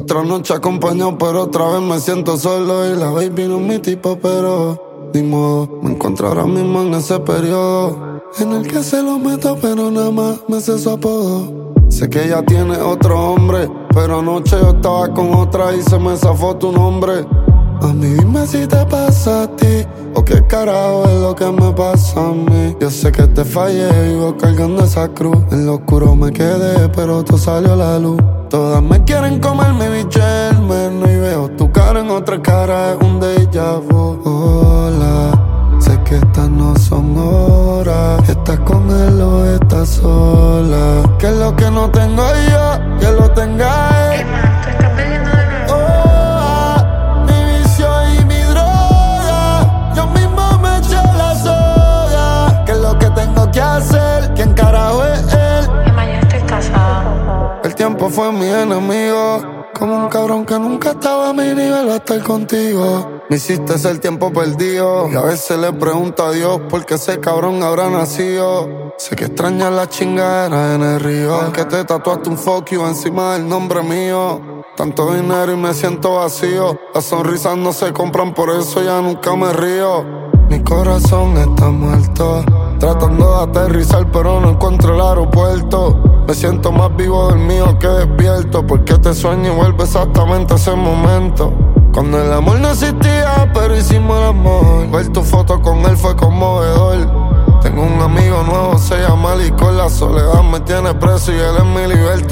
Otra noche acompañado, pero otra vez me siento solo. Y la baby no es mi tipo, pero ni modo. Me encuentro ahora mismo en ese periodo. En el que se lo meto, pero nada más me sé su apodo. Sé que ella tiene otro hombre, pero anoche yo estaba con otra y se me zafó tu nombre. A mí dime si te pasa a ti qué carajo es lo que me pasa a mí. Yo sé que te fallé, vivo cargando esa cruz. En lo oscuro me quedé, pero tú salió la luz. Todas me quieren comer mi bicho menos y veo tu cara en otra cara, es un déjà vu. Hola, sé que estas no son horas. Estás con él o estás sola. Que es lo que no tengo yo, fue mi enemigo. Como un cabrón que nunca estaba a mi nivel a estar contigo. Me hiciste ser tiempo perdido. Y a veces le pregunto a Dios por qué ese cabrón habrá nacido. Sé que extrañas la chingadera en el río. Que te tatuaste un fuck you encima del nombre mío. Tanto dinero y me siento vacío. Las sonrisas no se compran, por eso ya nunca me río. Mi corazón está muerto. Tratando de aterrizar, pero no encuentro el aeropuerto. Me siento más vivo del mío que despierto. Porque te sueño y vuelve exactamente a ese momento. Cuando el amor no existía, pero hicimos el amor. Ver tu foto con él fue conmovedor. Tengo un amigo nuevo, se llama Licor. La soledad me tiene preso y él es mi libertador.